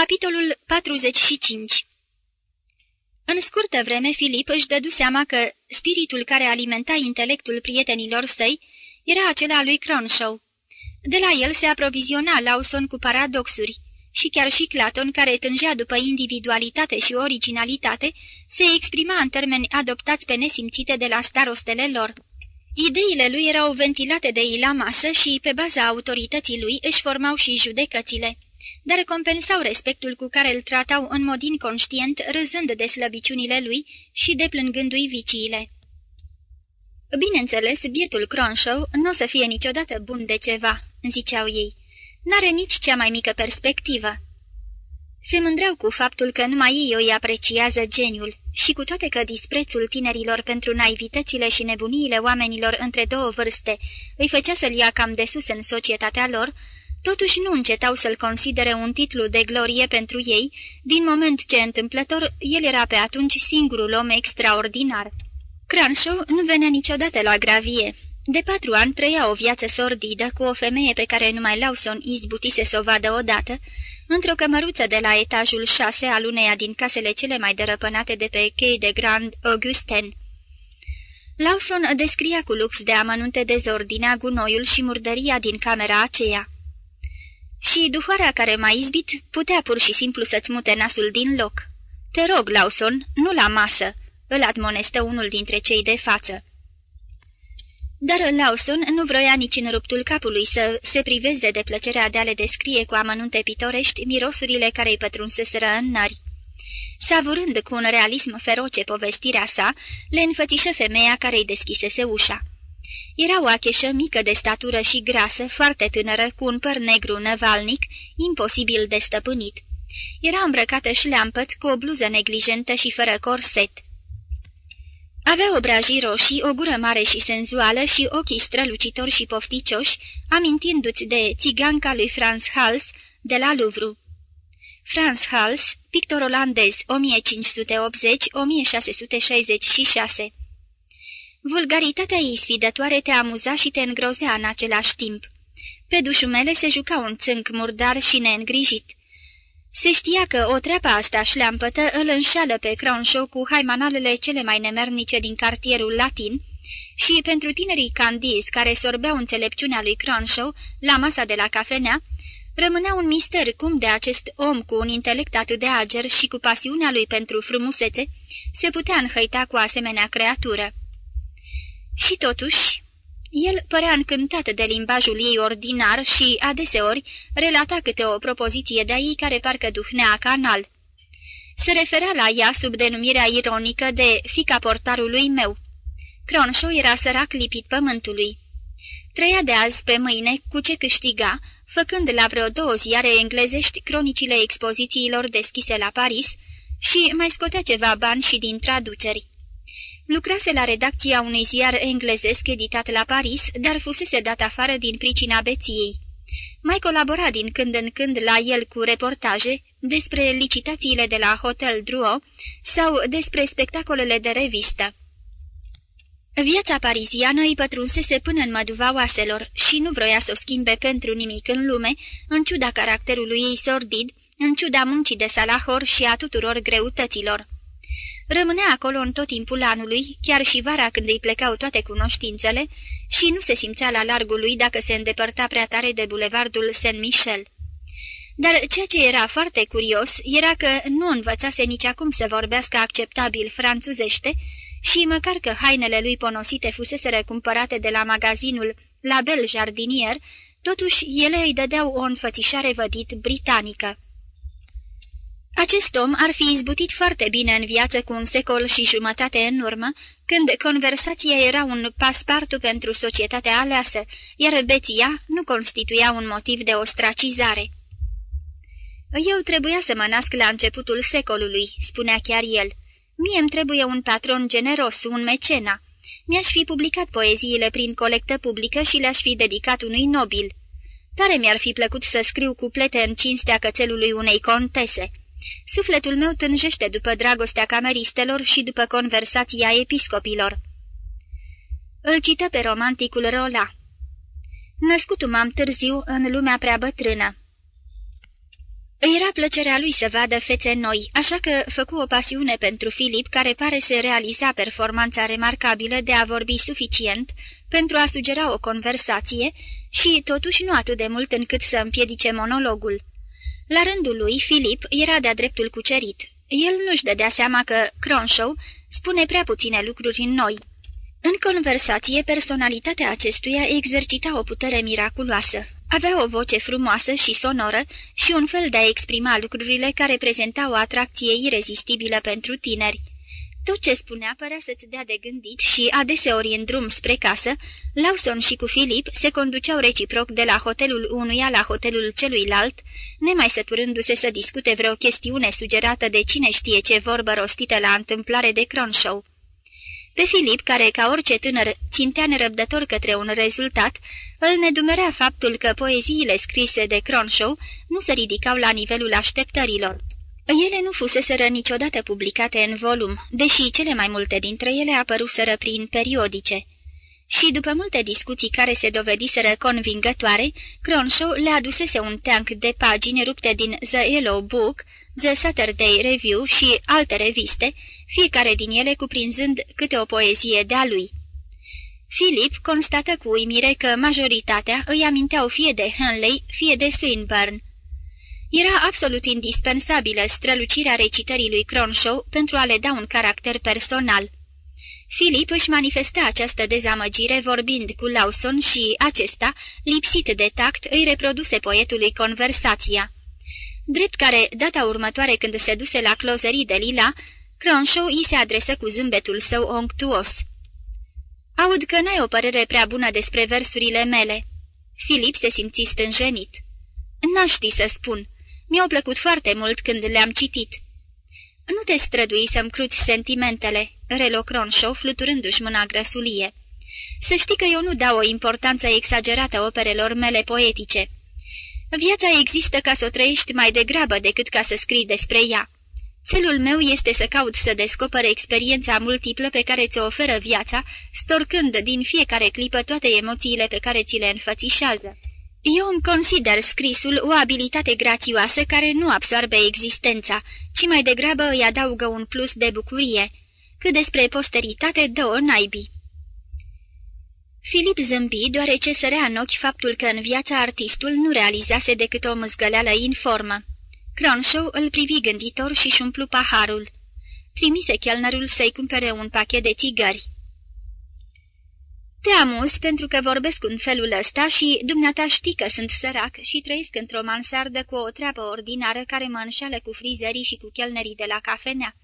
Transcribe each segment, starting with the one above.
Capitolul 45 În scurtă vreme, Filip își dădu seama că spiritul care alimenta intelectul prietenilor săi era acela lui Cronshaw. De la el se aproviziona Lawson cu paradoxuri și chiar și Claton, care tângea după individualitate și originalitate, se exprima în termeni adoptați pe nesimțite de la starostele lor. Ideile lui erau ventilate de ei la masă și, pe baza autorității lui, își formau și judecățile dar compensau respectul cu care îl tratau în mod inconștient, râzând de slăbiciunile lui și deplângându-i viciile. Bineînțeles, bietul Cronshaw nu o să fie niciodată bun de ceva, ziceau ei. N-are nici cea mai mică perspectivă. Se mândreau cu faptul că numai ei îi apreciază geniul și cu toate că disprețul tinerilor pentru naivitățile și nebuniile oamenilor între două vârste îi făcea să-l ia cam de sus în societatea lor, totuși nu încetau să-l considere un titlu de glorie pentru ei, din moment ce întâmplător el era pe atunci singurul om extraordinar. Cranshaw nu venea niciodată la gravie. De patru ani trăia o viață sordidă cu o femeie pe care numai Lawson izbutise să o vadă odată, într-o cămăruță de la etajul șase al uneia din casele cele mai dărăpânate de pe Quai de Grand Augustin. Lawson descria cu lux de amănunte dezordinea, gunoiul și murdăria din camera aceea și duhoarea care m-a izbit putea pur și simplu să-ți mute nasul din loc. Te rog, Lawson, nu la masă!" îl admonestă unul dintre cei de față. Dar Lawson nu vroia nici în ruptul capului să se priveze de plăcerea de a le descrie cu amănunte pitorești mirosurile care îi pătrunseseră în nări. Savurând cu un realism feroce povestirea sa, le înfățișă femeia care îi deschisese ușa. Era o acheșă mică de statură și grasă, foarte tânără, cu un păr negru năvalnic, imposibil de stăpânit. Era îmbrăcată șleampăt, cu o bluză neglijentă și fără corset. Avea obrajii roșii, o gură mare și senzuală și ochii strălucitori și pofticioși, amintindu-ți de țiganca lui Franz Hals de la Louvre. Franz Hals, pictor olandez 1580-1666 Vulgaritatea ei sfidătoare te amuza și te îngrozea în același timp. Pe dușumele se juca un țânc murdar și neîngrijit. Se știa că o treapă asta șleampătă îl înșeală pe Cronshaw cu haimanalele cele mai nemernice din cartierul latin și pentru tinerii candizi care sorbeau înțelepciunea lui Cronshaw la masa de la cafenea, rămânea un mister cum de acest om cu un intelect atât de ager și cu pasiunea lui pentru frumusețe se putea înhăita cu asemenea creatură. Și totuși, el părea încântat de limbajul ei ordinar și, adeseori, relata câte o propoziție de ei care parcă duhnea canal. Se referea la ea sub denumirea ironică de fica portarului meu. Cronshaw era sărac lipit pământului. Trăia de azi pe mâine cu ce câștiga, făcând la vreo două ziare englezești cronicile expozițiilor deschise la Paris și mai scotea ceva bani și din traduceri. Lucrase la redacția unui ziar englezesc editat la Paris, dar fusese dat afară din pricina beției. Mai colabora din când în când la el cu reportaje despre licitațiile de la Hotel Drouot sau despre spectacolele de revistă. Viața pariziană îi pătrunsese până în măduva oaselor și nu vroia să o schimbe pentru nimic în lume, în ciuda caracterului ei sordid, în ciuda muncii de salahor și a tuturor greutăților. Rămânea acolo în tot timpul anului, chiar și vara când îi plecau toate cunoștințele, și nu se simțea la largul lui dacă se îndepărta prea tare de bulevardul Saint-Michel. Dar ceea ce era foarte curios era că nu învățase nici acum să vorbească acceptabil franțuzește și măcar că hainele lui ponosite fusese recumpărate de la magazinul La Belle Jardinier, totuși ele îi dădeau o înfățișare vădit britanică. Acest om ar fi izbutit foarte bine în viață cu un secol și jumătate în urmă, când conversația era un paspartu pentru societatea aleasă, iar beția nu constituia un motiv de ostracizare. Eu trebuia să mă nasc la începutul secolului," spunea chiar el. Mie îmi trebuie un patron generos, un mecena. Mi-aș fi publicat poeziile prin colectă publică și le-aș fi dedicat unui nobil. Tare mi-ar fi plăcut să scriu cuplete în cinstea cățelului unei contese." Sufletul meu tânjește după dragostea cameristelor și după conversația episcopilor. Îl cită pe romanticul Rola. Născut m-am târziu în lumea prea bătrână. Îi era plăcerea lui să vadă fețe noi, așa că făcu o pasiune pentru Filip, care pare să realiza performanța remarcabilă de a vorbi suficient pentru a sugera o conversație și totuși nu atât de mult încât să împiedice monologul. La rândul lui, Filip era de-a dreptul cucerit. El nu-și dădea seama că Cronshaw spune prea puține lucruri în noi. În conversație, personalitatea acestuia exercita o putere miraculoasă. Avea o voce frumoasă și sonoră și un fel de a exprima lucrurile care prezentau o atracție irezistibilă pentru tineri. Tot ce spunea părea să-ți dea de gândit și, adeseori în drum spre casă, Lawson și cu Filip se conduceau reciproc de la hotelul unuia la hotelul celuilalt, nemai săturându-se să discute vreo chestiune sugerată de cine știe ce vorbă rostită la întâmplare de Cronshaw. Pe Filip, care ca orice tânăr țintea nerăbdător către un rezultat, îl nedumerea faptul că poeziile scrise de Cronshaw nu se ridicau la nivelul așteptărilor. Ele nu fuseseră niciodată publicate în volum, deși cele mai multe dintre ele apăruseră prin periodice. Și după multe discuții care se dovediseră convingătoare, Cronshaw le adusese un teanc de pagini rupte din The Yellow Book, The Saturday Review și alte reviste, fiecare din ele cuprinzând câte o poezie de-a lui. Philip constată cu uimire că majoritatea îi aminteau fie de Henley, fie de Swinburne. Era absolut indispensabilă strălucirea recitării lui Cronshaw pentru a le da un caracter personal. Philip își manifesta această dezamăgire vorbind cu Lawson și acesta, lipsit de tact, îi reproduse poetului conversația. Drept care, data următoare când se duse la clozerii de Lila, Cronshaw îi se adresă cu zâmbetul său onctuos. Aud că n-ai o părere prea bună despre versurile mele." Filip se simți stânjenit. N-aș ști să spun. Mi-au plăcut foarte mult când le-am citit." Nu te strădui să-mi cruți sentimentele," relo Cronshaw, fluturându-și mâna grăsulie. Să știi că eu nu dau o importanță exagerată operelor mele poetice. Viața există ca să o trăiești mai degrabă decât ca să scrii despre ea. Celul meu este să caut să descoper experiența multiplă pe care ți-o oferă viața, storcând din fiecare clipă toate emoțiile pe care ți le înfățișează. Eu îmi consider scrisul o abilitate grațioasă care nu absorbe existența, ci mai degrabă îi adaugă un plus de bucurie. Cât despre posteritate, dă-o naibii. Filip zâmbi, deoarece sărea în ochi faptul că în viața artistul nu realizase decât o mâzgăleală informă. Cronshaw îl privi gânditor și-și umplu paharul. Trimise chelnerul să-i cumpere un pachet de țigări. Te amuz pentru că vorbesc în felul ăsta și dumneata știi că sunt sărac și trăiesc într-o mansardă cu o treabă ordinară care mă înșală cu frizerii și cu chelnerii de la cafenea.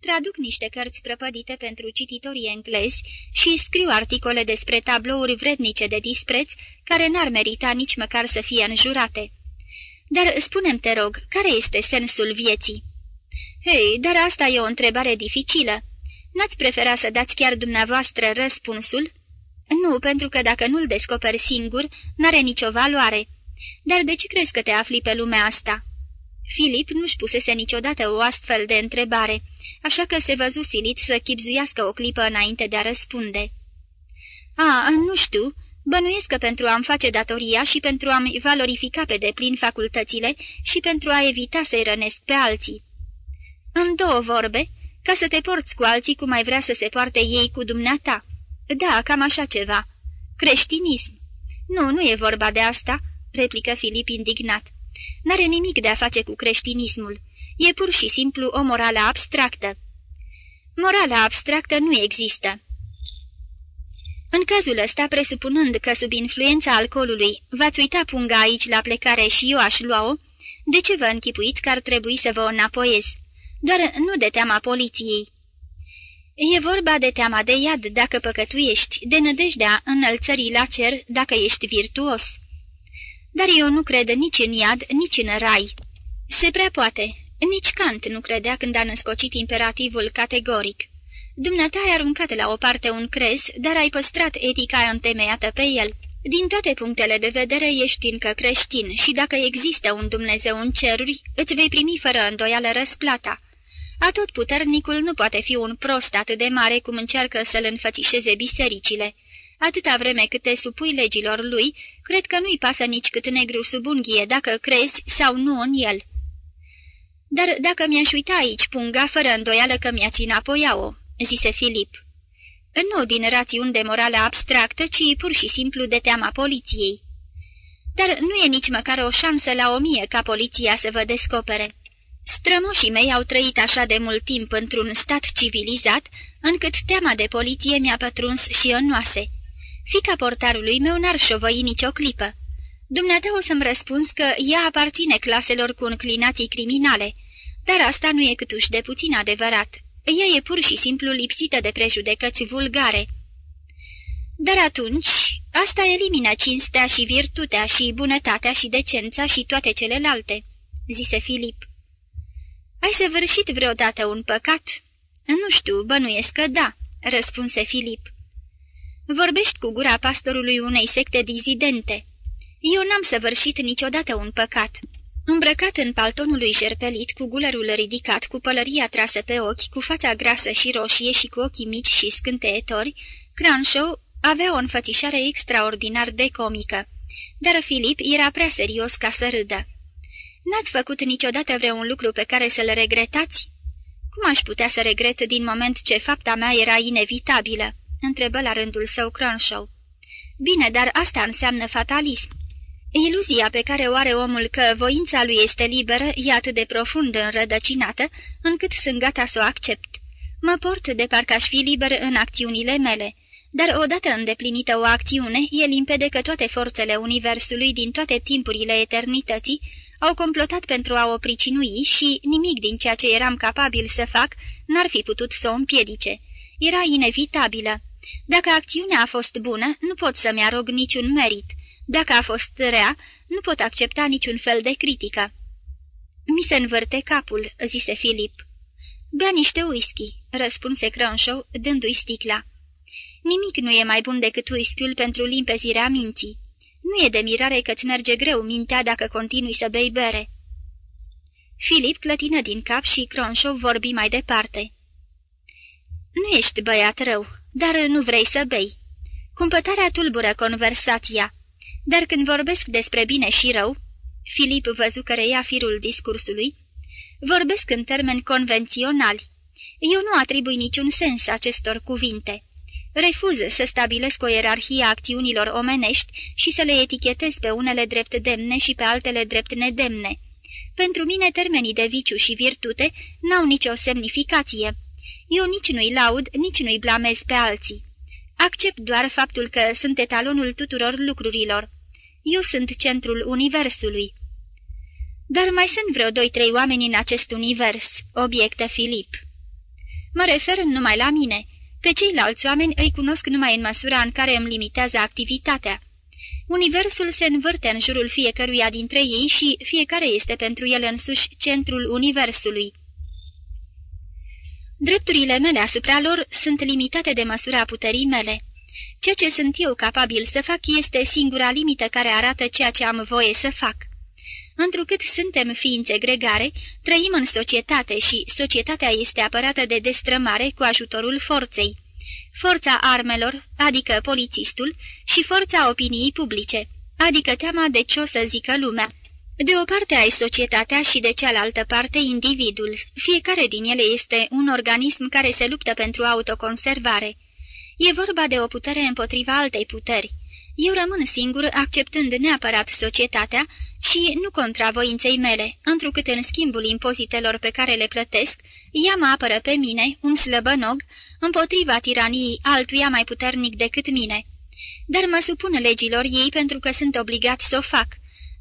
Traduc niște cărți prăpădite pentru cititorii englezi și scriu articole despre tablouri vrednice de dispreț care n-ar merita nici măcar să fie înjurate. Dar spunem te rog, care este sensul vieții?" Hei, dar asta e o întrebare dificilă. N-ați prefera să dați chiar dumneavoastră răspunsul?" Nu, pentru că dacă nu-l descoperi singur, n-are nicio valoare. Dar de ce crezi că te afli pe lumea asta?" Filip nu-și pusese niciodată o astfel de întrebare, așa că se văzu silit să chipzuiască o clipă înainte de a răspunde. A, nu știu, Bănuiesc că pentru a-mi face datoria și pentru a-mi valorifica pe deplin facultățile și pentru a evita să-i rănesc pe alții. În două vorbe, ca să te porți cu alții cum ai vrea să se poarte ei cu dumneata. Da, cam așa ceva. Creștinism. Nu, nu e vorba de asta, replică Filip indignat. N-are nimic de a face cu creștinismul. E pur și simplu o morală abstractă. Morala abstractă nu există. În cazul ăsta, presupunând că sub influența alcoolului v-ați uita punga aici la plecare și eu aș lua-o, de ce vă închipuiți că ar trebui să vă înapoiez? Doar nu de teama poliției. E vorba de teama de iad dacă păcătuiești, de nădejdea înălțării la cer dacă ești virtuos. Dar eu nu cred nici în iad, nici în rai. Se prea poate. Nici Kant nu credea când a născocit imperativul categoric. Dumneata ai aruncat la o parte un crez, dar ai păstrat etica întemeiată pe el. Din toate punctele de vedere ești încă creștin și dacă există un Dumnezeu în ceruri, îți vei primi fără îndoială răsplata. Atot puternicul nu poate fi un prost atât de mare cum încearcă să-l înfățișeze bisericile. Atâta vreme cât te supui legilor lui, cred că nu-i pasă nici cât negru sub unghie dacă crezi sau nu în el. Dar dacă mi-aș uita aici punga, fără îndoială că mi-ați înapoia-o," zise Filip. Nu din rațiuni de morală abstractă, ci pur și simplu de teama poliției. Dar nu e nici măcar o șansă la o mie ca poliția să vă descopere. Strămoșii mei au trăit așa de mult timp într-un stat civilizat, încât teama de poliție mi-a pătruns și în noase. Fica portarului meu n-ar șovăi nicio clipă. Dumneata o să-mi răspuns că ea aparține claselor cu înclinații criminale, dar asta nu e câtuși de puțin adevărat. Ea e pur și simplu lipsită de prejudecăți vulgare. Dar atunci, asta elimină cinstea și virtutea și bunătatea și decența și toate celelalte, zise Filip. Ai săvârșit vreodată un păcat?" Nu știu, bănuiesc că da," răspunse Filip. Vorbești cu gura pastorului unei secte dizidente. Eu n-am săvârșit niciodată un păcat." Îmbrăcat în paltonul lui jerpelit, cu gulerul ridicat, cu pălăria trasă pe ochi, cu fața grasă și roșie și cu ochii mici și scânteietori, Cranshaw avea o înfățișare extraordinar de comică, dar Filip era prea serios ca să râdă. N-ați făcut niciodată vreun lucru pe care să-l regretați?" Cum aș putea să regret din moment ce fapta mea era inevitabilă?" întrebă la rândul său Cronshaw. Bine, dar asta înseamnă fatalism. Iluzia pe care o are omul că voința lui este liberă e atât de profund înrădăcinată, încât sunt gata să o accept. Mă port de parcă aș fi liber în acțiunile mele, dar odată îndeplinită o acțiune, e limpede că toate forțele universului din toate timpurile eternității au complotat pentru a o pricinui și nimic din ceea ce eram capabil să fac n-ar fi putut să o împiedice. Era inevitabilă. Dacă acțiunea a fost bună, nu pot să-mi arog niciun merit. Dacă a fost rea, nu pot accepta niciun fel de critică. Mi se învârte capul," zise Filip. Bea niște whisky," răspunse Cronshaw, dându-i sticla. Nimic nu e mai bun decât whisky pentru limpezirea minții. Nu e de mirare că-ți merge greu mintea dacă continui să bei bere." Filip clătină din cap și Cronshaw vorbi mai departe. Nu ești băiat rău, dar nu vrei să bei. Cumpătarea tulbură conversația, dar când vorbesc despre bine și rău, Filip văzu că reia firul discursului, vorbesc în termeni convenționali. Eu nu atribui niciun sens acestor cuvinte. Refuz să stabilesc o ierarhie a acțiunilor omenești și să le etichetez pe unele drept demne și pe altele drept nedemne. Pentru mine termenii de viciu și virtute n-au nicio semnificație. Eu nici nu-i laud, nici nu-i blamez pe alții. Accept doar faptul că sunt etalonul tuturor lucrurilor. Eu sunt centrul universului. Dar mai sunt vreo doi-trei oameni în acest univers, obiectă Filip. Mă refer numai la mine. Pe ceilalți oameni îi cunosc numai în măsura în care îmi limitează activitatea. Universul se învârte în jurul fiecăruia dintre ei și fiecare este pentru el însuși centrul universului. Drepturile mele asupra lor sunt limitate de măsura puterii mele. Ceea ce sunt eu capabil să fac este singura limită care arată ceea ce am voie să fac. Întrucât suntem ființe gregare, trăim în societate și societatea este apărată de destrămare cu ajutorul forței. Forța armelor, adică polițistul, și forța opiniei publice, adică teama de ce o să zică lumea. De o parte ai societatea și de cealaltă parte individul. Fiecare din ele este un organism care se luptă pentru autoconservare. E vorba de o putere împotriva altei puteri. Eu rămân singur acceptând neapărat societatea și nu contra voinței mele, întrucât în schimbul impozitelor pe care le plătesc, ea mă apără pe mine, un slăbănog, împotriva tiraniei altuia mai puternic decât mine. Dar mă supun legilor ei pentru că sunt obligat să o fac.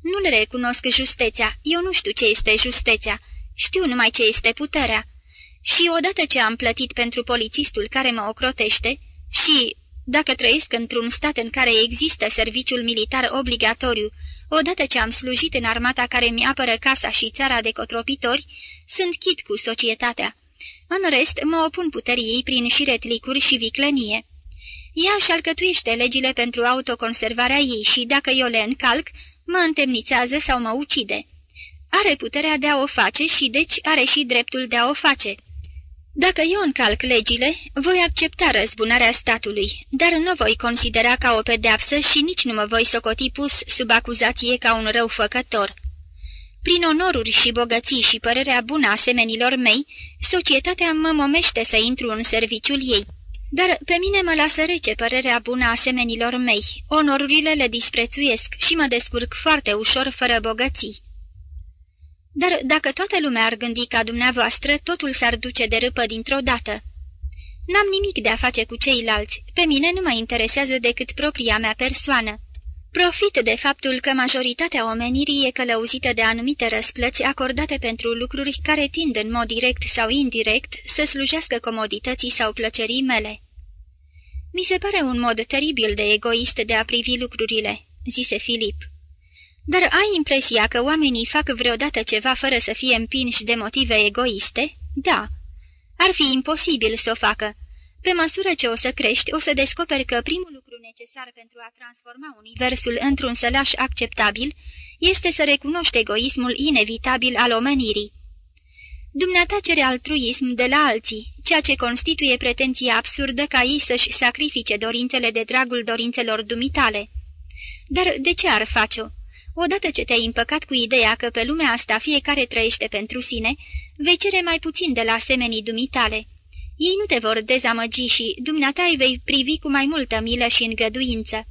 Nu le recunosc justețea, eu nu știu ce este justețea, știu numai ce este puterea. Și odată ce am plătit pentru polițistul care mă ocrotește, și, dacă trăiesc într-un stat în care există serviciul militar obligatoriu, odată ce am slujit în armata care mi apără casa și țara de cotropitori, sunt chit cu societatea. În rest, mă opun puterii ei prin șiretlicuri și viclenie. Ea își alcătuiește legile pentru autoconservarea ei și, dacă eu le încalc, mă întemnițează sau mă ucide. Are puterea de a o face și deci are și dreptul de a o face. Dacă eu încalc legile, voi accepta răzbunarea statului, dar nu voi considera ca o pedeapsă și nici nu mă voi socoti pus sub acuzație ca un răufăcător. Prin onoruri și bogății și părerea bună a semenilor mei, societatea mă momește să intru în serviciul ei. Dar pe mine mă lasă rece părerea bună a semenilor mei, onorurile le disprețuiesc și mă descurc foarte ușor fără bogății. Dar dacă toată lumea ar gândi ca dumneavoastră, totul s-ar duce de râpă dintr-o dată. N-am nimic de a face cu ceilalți, pe mine nu mă interesează decât propria mea persoană. Profit de faptul că majoritatea omenirii e călăuzită de anumite răsplăți acordate pentru lucruri care tind în mod direct sau indirect să slujească comodității sau plăcerii mele. Mi se pare un mod teribil de egoist de a privi lucrurile, zise Filip. Dar ai impresia că oamenii fac vreodată ceva fără să fie împinși de motive egoiste? Da. Ar fi imposibil să o facă. Pe măsură ce o să crești, o să descoperi că primul lucru necesar pentru a transforma universul într-un sălaș acceptabil este să recunoști egoismul inevitabil al omenirii. Dumneata cere altruism de la alții, ceea ce constituie pretenția absurdă ca ei să-și sacrifice dorințele de dragul dorințelor dumitale. Dar de ce ar face-o? Odată ce te-ai împăcat cu ideea că pe lumea asta fiecare trăiește pentru sine, vei cere mai puțin de la semenii dumitale. Ei nu te vor dezamăgi și dumneata îi vei privi cu mai multă milă și îngăduință.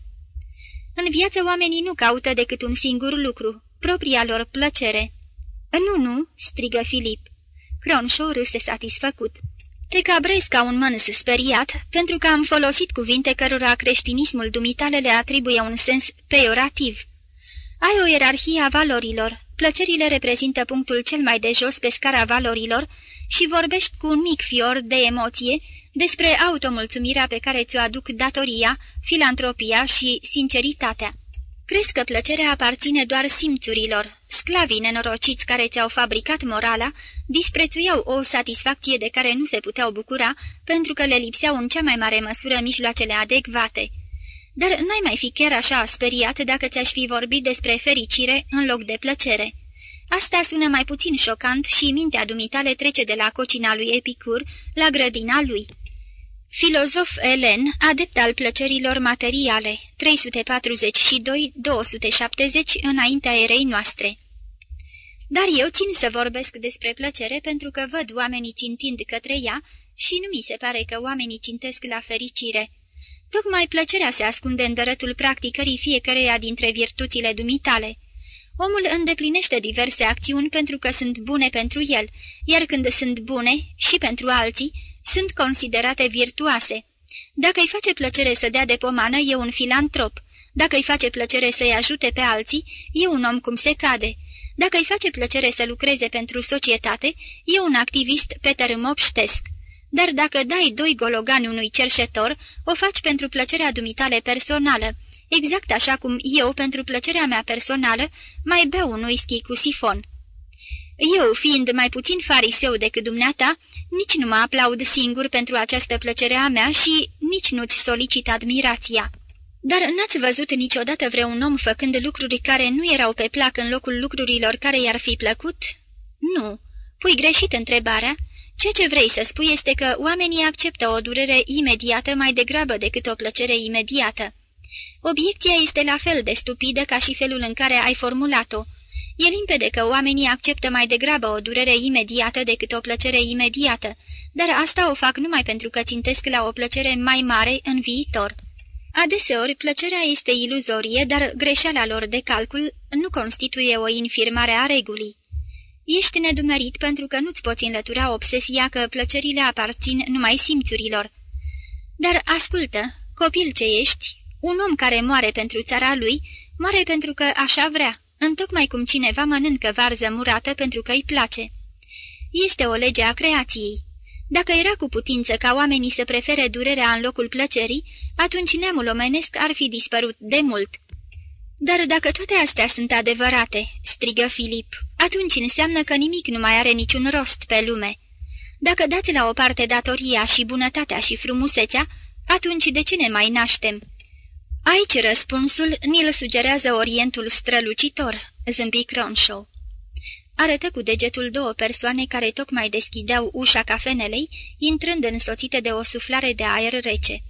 În viață oamenii nu caută decât un singur lucru, propria lor plăcere. Nu, nu!" strigă Filip. Cronshaw râse satisfăcut. Te cabrezi ca un mănâs speriat, pentru că am folosit cuvinte cărora creștinismul dumitale le atribuie un sens peiorativ. Ai o ierarhie a valorilor. Plăcerile reprezintă punctul cel mai de jos pe scara valorilor și vorbești cu un mic fior de emoție despre automulțumirea pe care ți-o aduc datoria, filantropia și sinceritatea. Crezi că plăcerea aparține doar simțurilor. Sclavii nenorociți care ți-au fabricat morala disprețuiau o satisfacție de care nu se puteau bucura pentru că le lipseau în cea mai mare măsură mijloacele adecvate. Dar n-ai mai fi chiar așa speriat dacă ți-aș fi vorbit despre fericire în loc de plăcere. Asta sună mai puțin șocant și mintea dumitale trece de la cocina lui Epicur la grădina lui. Filozof Elen, adept al plăcerilor materiale, 342-270 înaintea erei noastre. Dar eu țin să vorbesc despre plăcere pentru că văd oamenii țintind către ea și nu mi se pare că oamenii țintesc la fericire. Tocmai plăcerea se ascunde în dărătul practicării fiecăreia dintre virtuțile dumitale. Omul îndeplinește diverse acțiuni pentru că sunt bune pentru el, iar când sunt bune și pentru alții, sunt considerate virtuoase. Dacă îi face plăcere să dea de pomană, e un filantrop. Dacă îi face plăcere să-i ajute pe alții, e un om cum se cade. Dacă îi face plăcere să lucreze pentru societate, e un activist pe tărâm obștesc. Dar dacă dai doi gologani unui cerșetor, o faci pentru plăcerea dumitale personală, exact așa cum eu, pentru plăcerea mea personală, mai beau un whisky cu sifon. Eu, fiind mai puțin fariseu decât dumneata, nici nu mă aplaud singur pentru această plăcere a mea și nici nu-ți solicit admirația. Dar n-ați văzut niciodată vreun om făcând lucruri care nu erau pe plac în locul lucrurilor care i-ar fi plăcut? Nu. Pui greșit întrebarea. Ceea ce vrei să spui este că oamenii acceptă o durere imediată mai degrabă decât o plăcere imediată. Obiecția este la fel de stupidă ca și felul în care ai formulat-o. E limpede că oamenii acceptă mai degrabă o durere imediată decât o plăcere imediată, dar asta o fac numai pentru că țintesc la o plăcere mai mare în viitor. Adeseori, plăcerea este iluzorie, dar greșeala lor de calcul nu constituie o infirmare a regulii. Ești nedumerit pentru că nu-ți poți înlătura obsesia că plăcerile aparțin numai simțurilor. Dar ascultă, copil ce ești, un om care moare pentru țara lui, moare pentru că așa vrea, întocmai cum cineva mănâncă varză murată pentru că îi place. Este o lege a creației. Dacă era cu putință ca oamenii să prefere durerea în locul plăcerii, atunci neamul omenesc ar fi dispărut de mult. Dar dacă toate astea sunt adevărate, strigă Filip, atunci înseamnă că nimic nu mai are niciun rost pe lume. Dacă dați la o parte datoria și bunătatea și frumusețea, atunci de ce ne mai naștem? Aici răspunsul ni-l sugerează Orientul strălucitor, zâmbi Cronshaw. Arătă cu degetul două persoane care tocmai deschideau ușa cafenelei, intrând însoțite de o suflare de aer rece.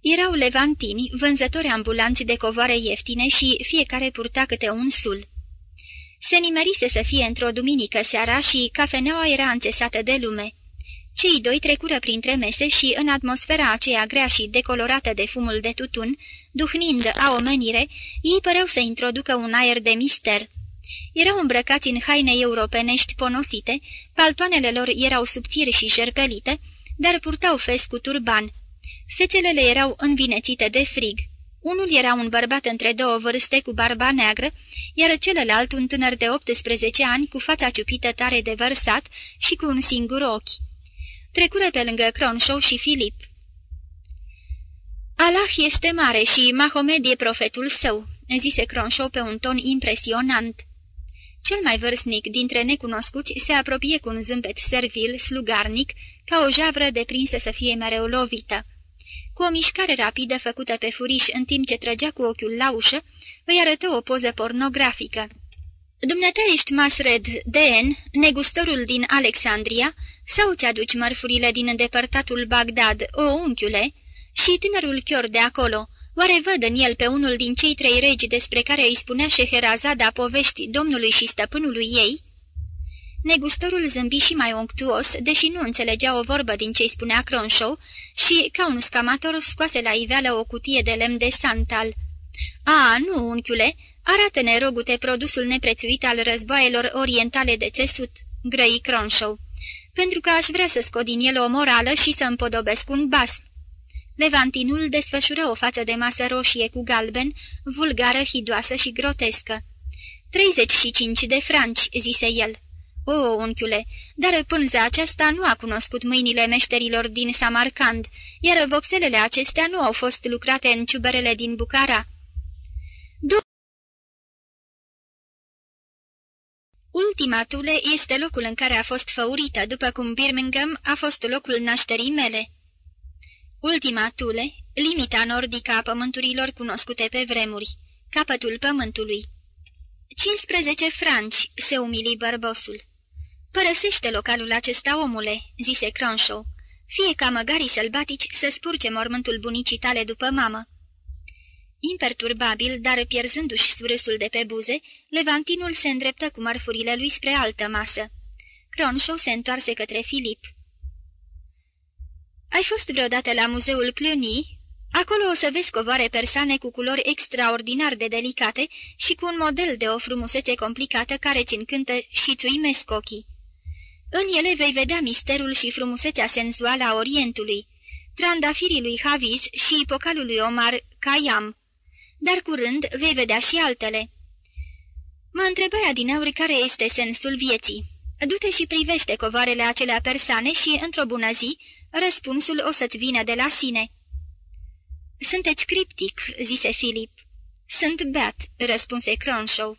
Erau levantini, vânzători ambulanți de covoare ieftine și fiecare purta câte un sul. Se nimerise să fie într-o duminică seara și cafeneaua era înțesată de lume. Cei doi trecură printre mese și, în atmosfera aceea grea și decolorată de fumul de tutun, duhnind a omenire, ei păreau să introducă un aer de mister. Erau îmbrăcați în haine europenești ponosite, paltoanele lor erau subțiri și jerpelite, dar purtau fes cu turban. Fețele erau învinețite de frig. Unul era un bărbat între două vârste cu barba neagră, iar celălalt un tânăr de 18 ani cu fața ciupită tare de vărsat și cu un singur ochi. Trecură pe lângă Cronshaw și Filip. Allah este mare și Mahomed e profetul său," zise Cronshaw pe un ton impresionant. Cel mai vârstnic dintre necunoscuți se apropie cu un zâmbet servil, slugarnic, ca o javră deprinsă să fie mereu lovită. Cu o mișcare rapidă făcută pe furiș în timp ce trăgea cu ochiul la ușă, îi arătă o poză pornografică. Dumneata ești Masred Den, negustorul din Alexandria, sau ți-aduci mărfurile din îndepărtatul Bagdad, o unchiule?" Și tânărul chior de acolo, oare văd în el pe unul din cei trei regi despre care îi spunea Șeherazada povești domnului și stăpânului ei?" Negustorul zâmbi și mai onctuos, deși nu înțelegea o vorbă din ce-i spunea Cronshaw, și, ca un scamator, scoase la iveală o cutie de lemn de santal. A, nu, unchiule, arată-ne, rogute, produsul neprețuit al războaielor orientale de țesut," grăi Cronshaw, pentru că aș vrea să scot din el o morală și să împodobesc un bas." Levantinul desfășură o față de masă roșie cu galben, vulgară, hidoasă și grotescă. 35 de franci," zise el. O, unchiule, dar pânza aceasta nu a cunoscut mâinile meșterilor din Samarcand, iar vopselele acestea nu au fost lucrate în ciuberele din Bucara. Do Ultima Tule este locul în care a fost făurită, după cum Birmingham a fost locul nașterii mele. Ultima Tule, limita nordică a pământurilor cunoscute pe vremuri, capătul pământului. 15 franci, se umili bărbosul. Părăsește localul acesta, omule," zise Cronshaw. Fie ca măgarii sălbatici să spurge mormântul bunicii tale după mamă." Imperturbabil, dar pierzându-și surâsul de pe buze, Levantinul se îndreptă cu mărfurile lui spre altă masă. Cronshaw se întoarse către Filip. Ai fost vreodată la muzeul Cluny?" Acolo o să vezi covoare persane cu culori extraordinar de delicate și cu un model de o frumusețe complicată care ți încântă și ți uimesc ochii. În ele vei vedea misterul și frumusețea senzuală a Orientului, trandafirii lui Havis și pocalul lui Omar Khayyam. Dar curând vei vedea și altele. Mă întrebai adineauri care este sensul vieții. Du-te și privește covoarele acelea persane și, într-o bună zi, răspunsul o să-ți vină de la sine. Sunteți criptic," zise Filip. Sunt beat," răspunse Cronshaw.